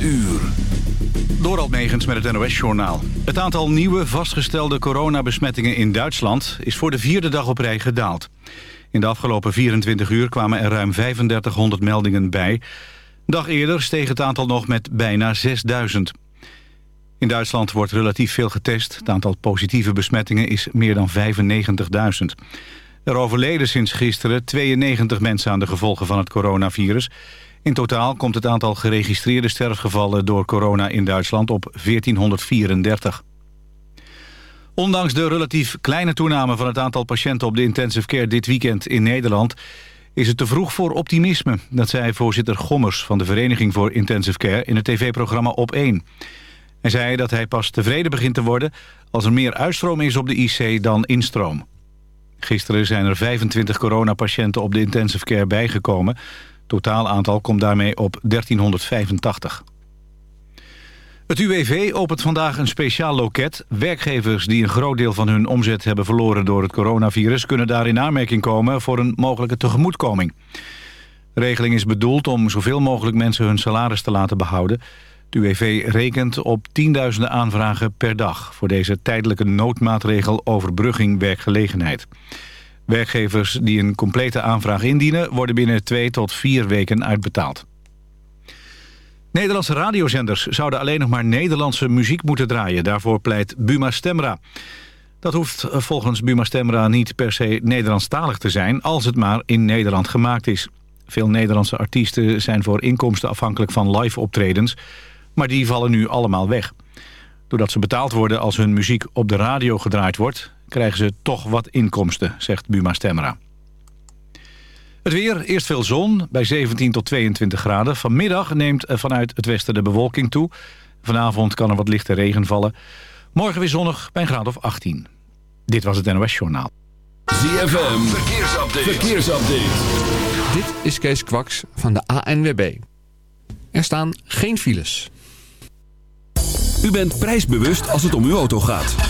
uur. Door Megens met het NOS-journaal. Het aantal nieuwe vastgestelde coronabesmettingen in Duitsland... is voor de vierde dag op rij gedaald. In de afgelopen 24 uur kwamen er ruim 3500 meldingen bij. Dag eerder steeg het aantal nog met bijna 6000. In Duitsland wordt relatief veel getest. Het aantal positieve besmettingen is meer dan 95.000. Er overleden sinds gisteren 92 mensen aan de gevolgen van het coronavirus. In totaal komt het aantal geregistreerde sterfgevallen door corona in Duitsland op 1434. Ondanks de relatief kleine toename van het aantal patiënten op de intensive care dit weekend in Nederland is het te vroeg voor optimisme. Dat zei voorzitter Gommers van de Vereniging voor Intensive Care in het tv-programma Op 1. Hij zei dat hij pas tevreden begint te worden als er meer uitstroom is op de IC dan instroom. Gisteren zijn er 25 coronapatiënten op de intensive care bijgekomen. Totaal aantal komt daarmee op 1385. Het UWV opent vandaag een speciaal loket. Werkgevers die een groot deel van hun omzet hebben verloren door het coronavirus... kunnen daar in aanmerking komen voor een mogelijke tegemoetkoming. De regeling is bedoeld om zoveel mogelijk mensen hun salaris te laten behouden. Het UWV rekent op tienduizenden aanvragen per dag... voor deze tijdelijke noodmaatregel overbrugging werkgelegenheid. Werkgevers die een complete aanvraag indienen... worden binnen twee tot vier weken uitbetaald. Nederlandse radiozenders zouden alleen nog maar Nederlandse muziek moeten draaien. Daarvoor pleit Buma Stemra. Dat hoeft volgens Buma Stemra niet per se Nederlandstalig te zijn... als het maar in Nederland gemaakt is. Veel Nederlandse artiesten zijn voor inkomsten afhankelijk van live optredens... maar die vallen nu allemaal weg. Doordat ze betaald worden als hun muziek op de radio gedraaid wordt... krijgen ze toch wat inkomsten, zegt Buma Stemra. Het weer, eerst veel zon, bij 17 tot 22 graden. Vanmiddag neemt vanuit het westen de bewolking toe. Vanavond kan er wat lichte regen vallen. Morgen weer zonnig bij een graad of 18. Dit was het NOS Journaal. ZFM, verkeersupdate. verkeersupdate. Dit is Kees Kwaks van de ANWB. Er staan geen files. U bent prijsbewust als het om uw auto gaat.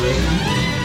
Música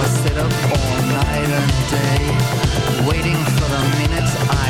I'll sit up all night and day Waiting for the minute I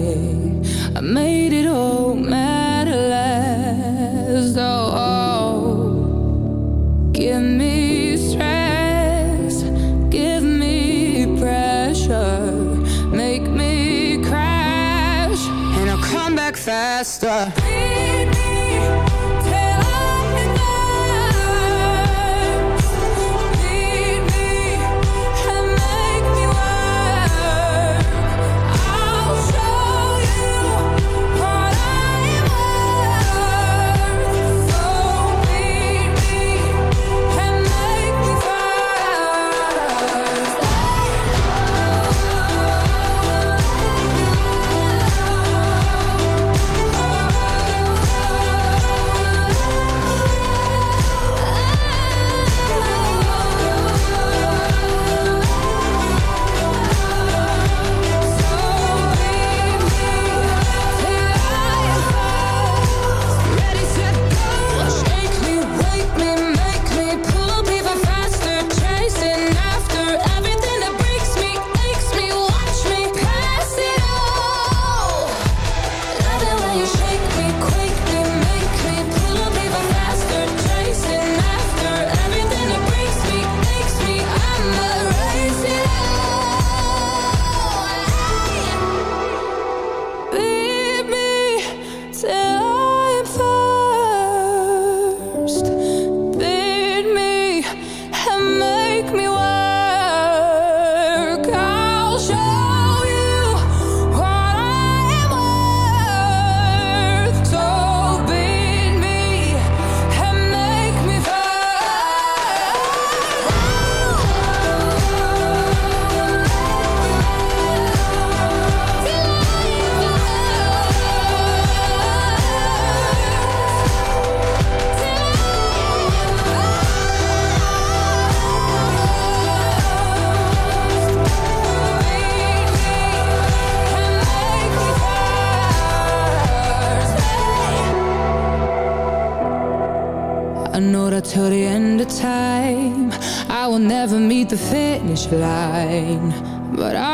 Finish line, but I'll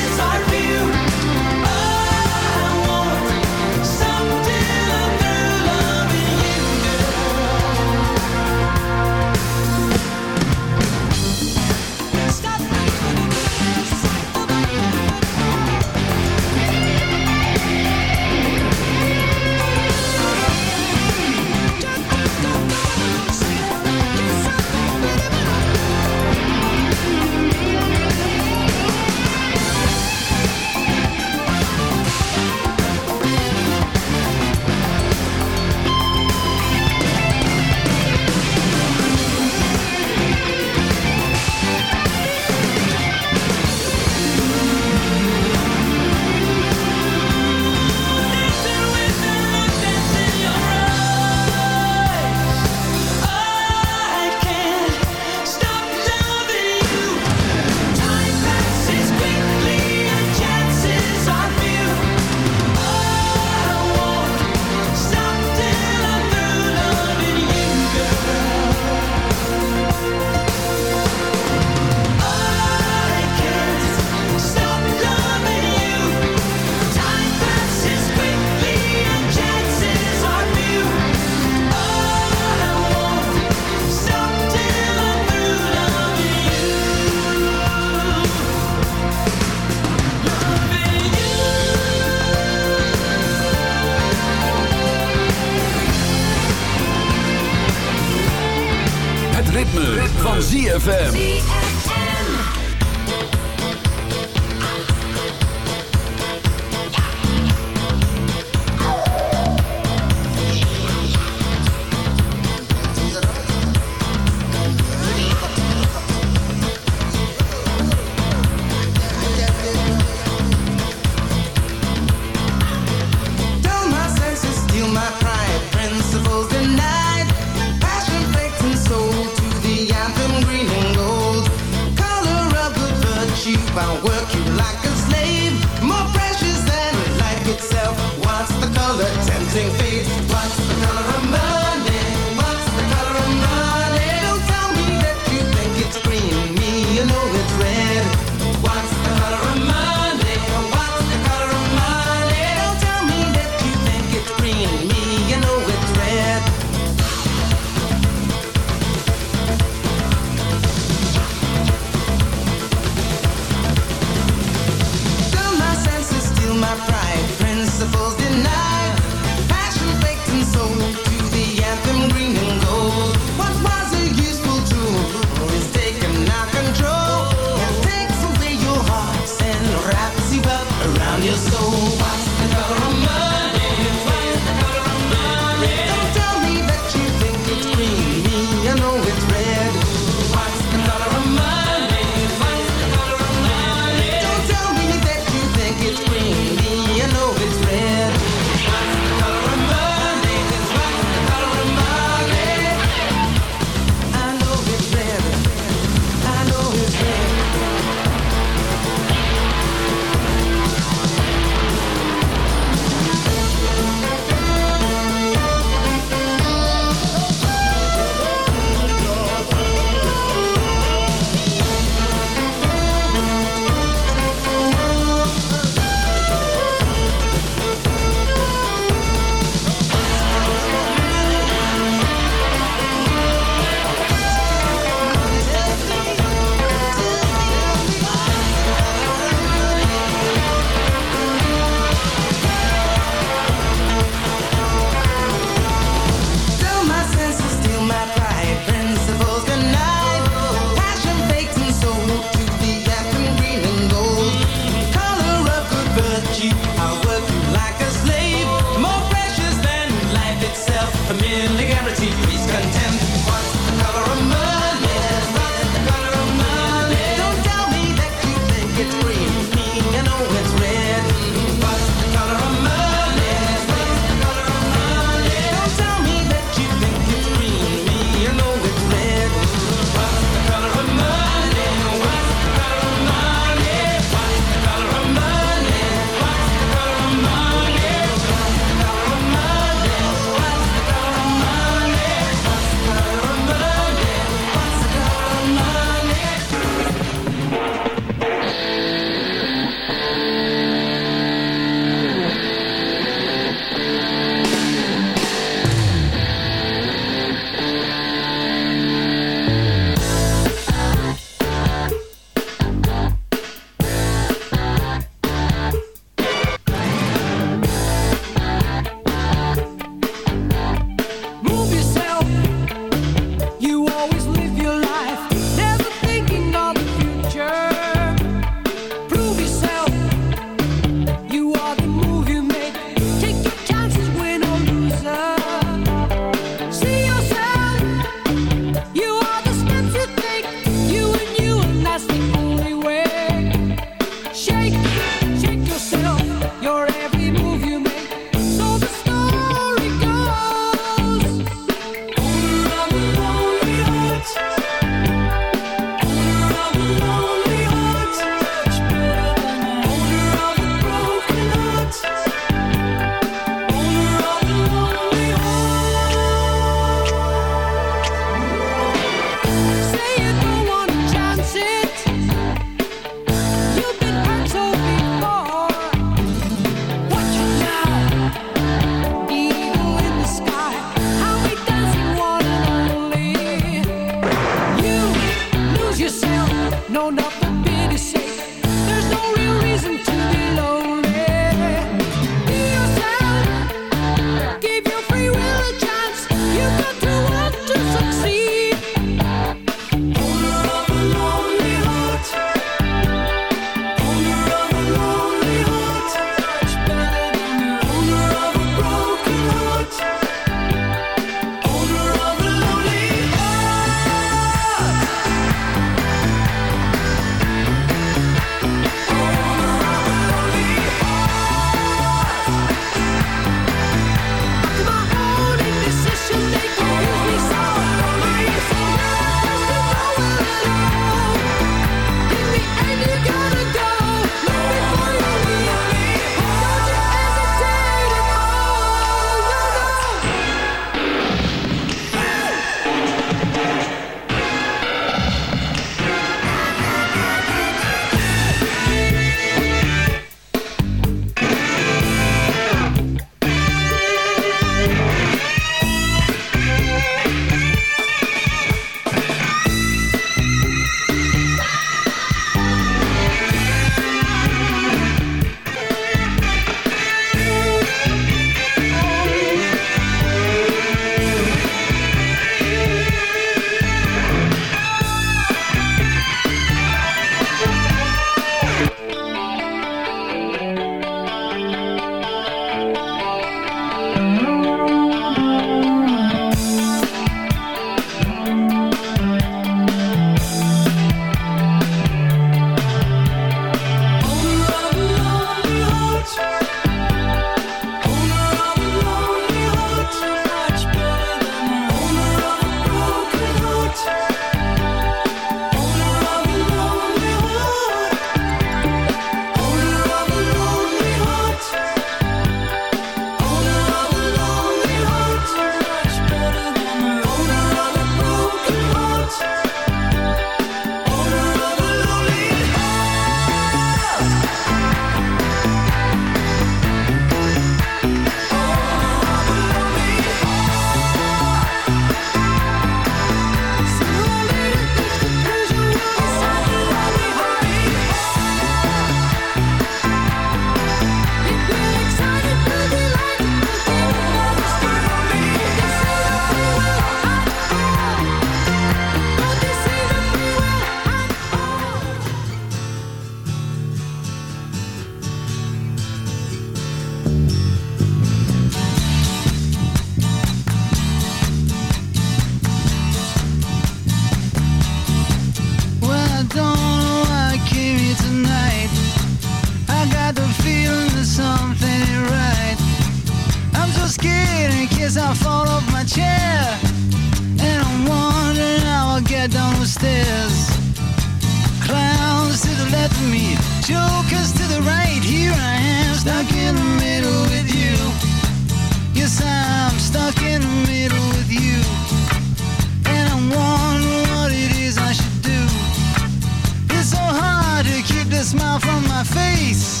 my face.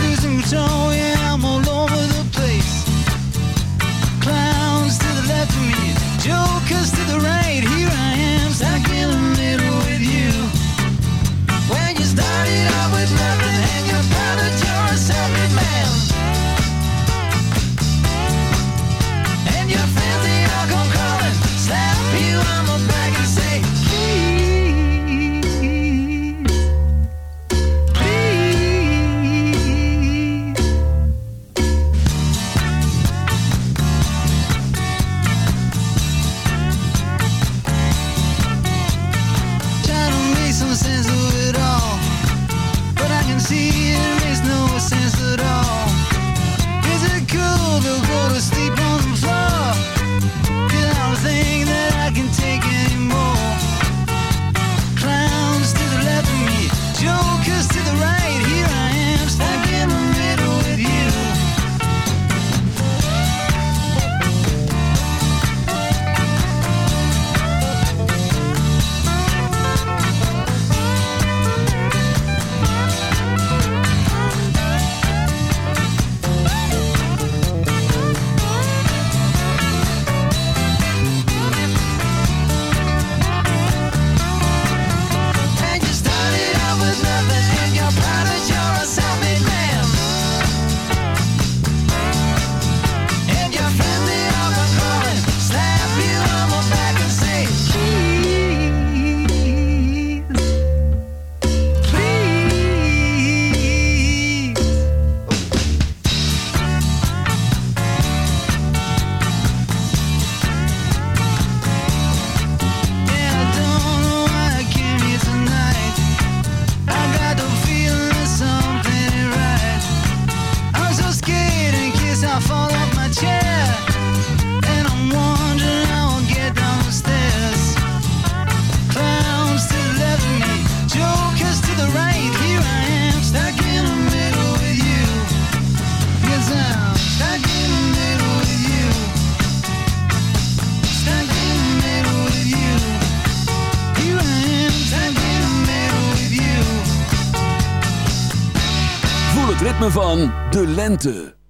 Losing control, yeah. De lente.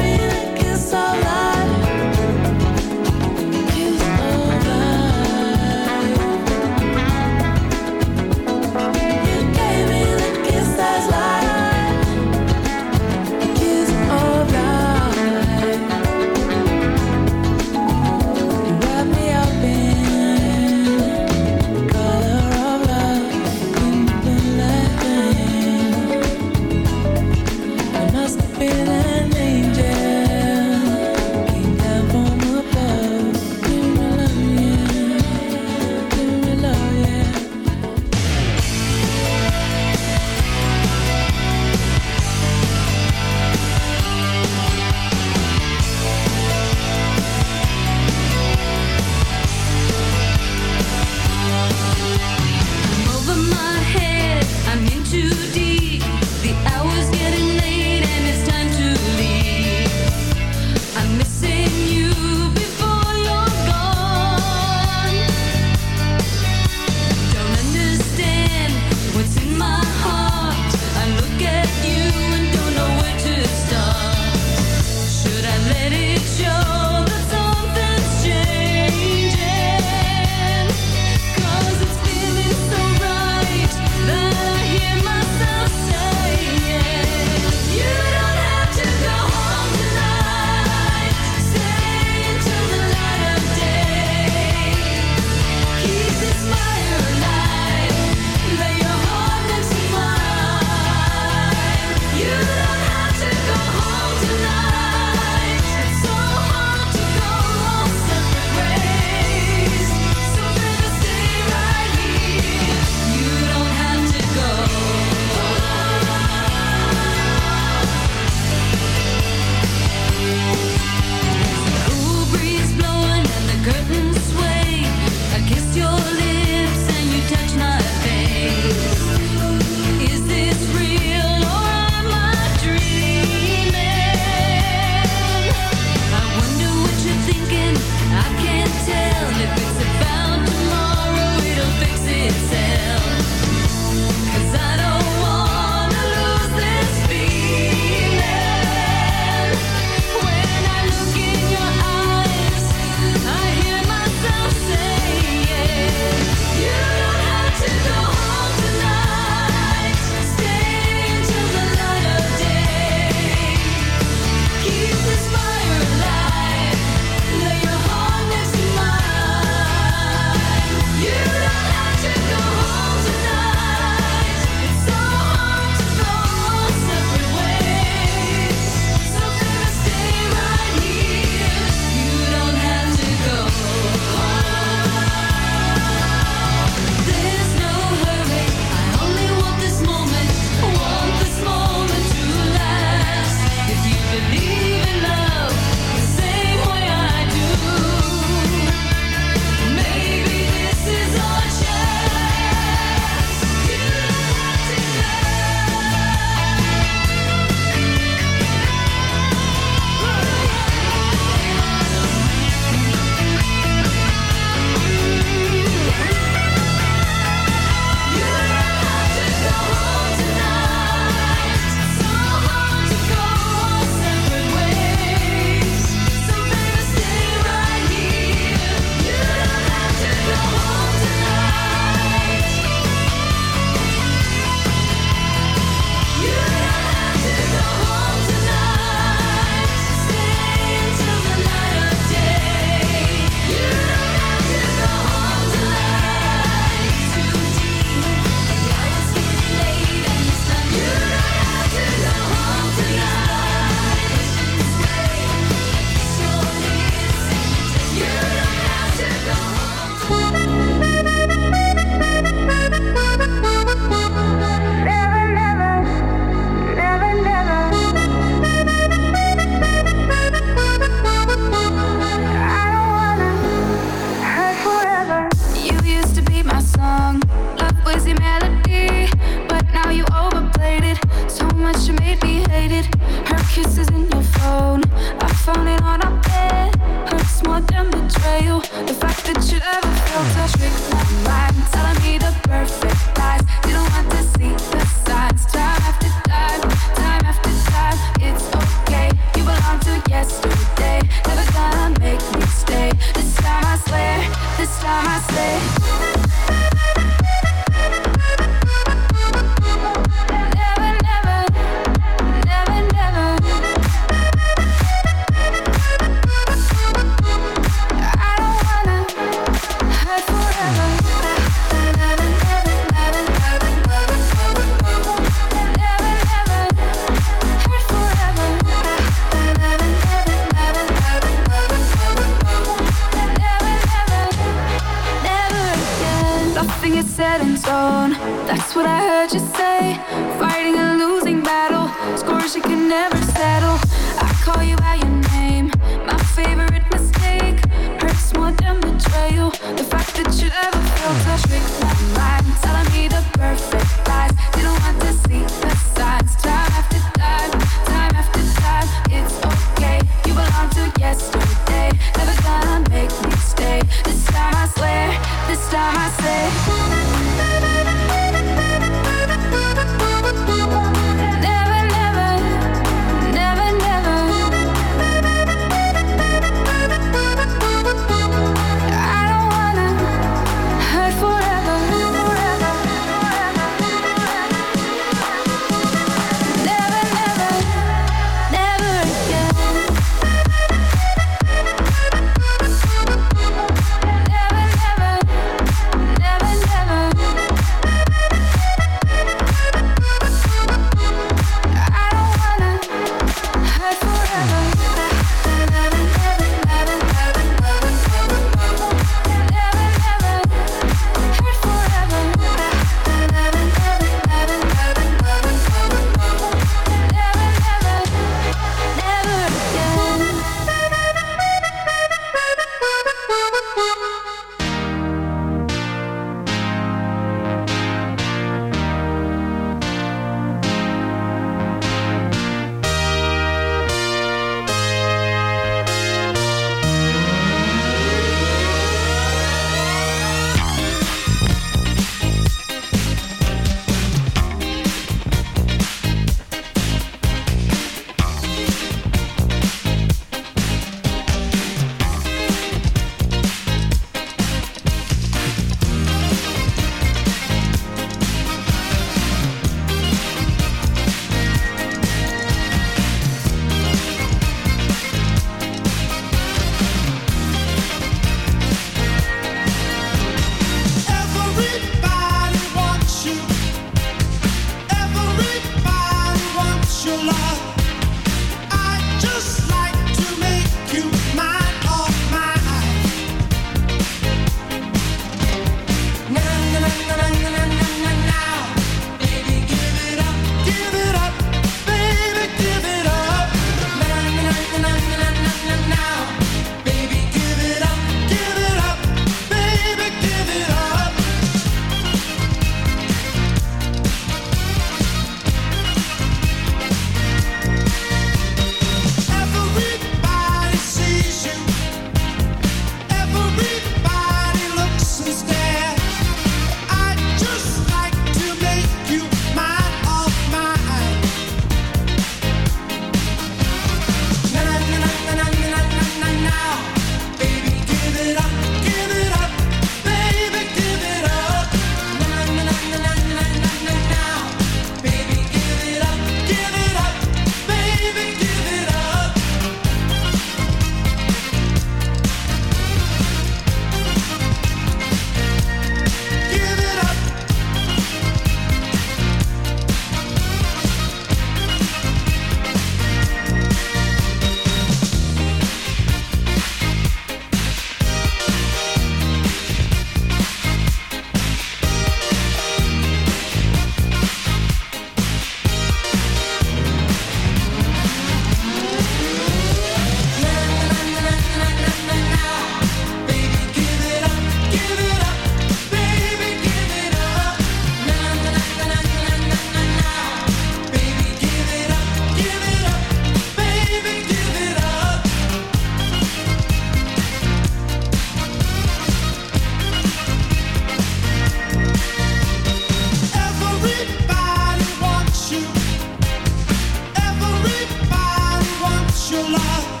love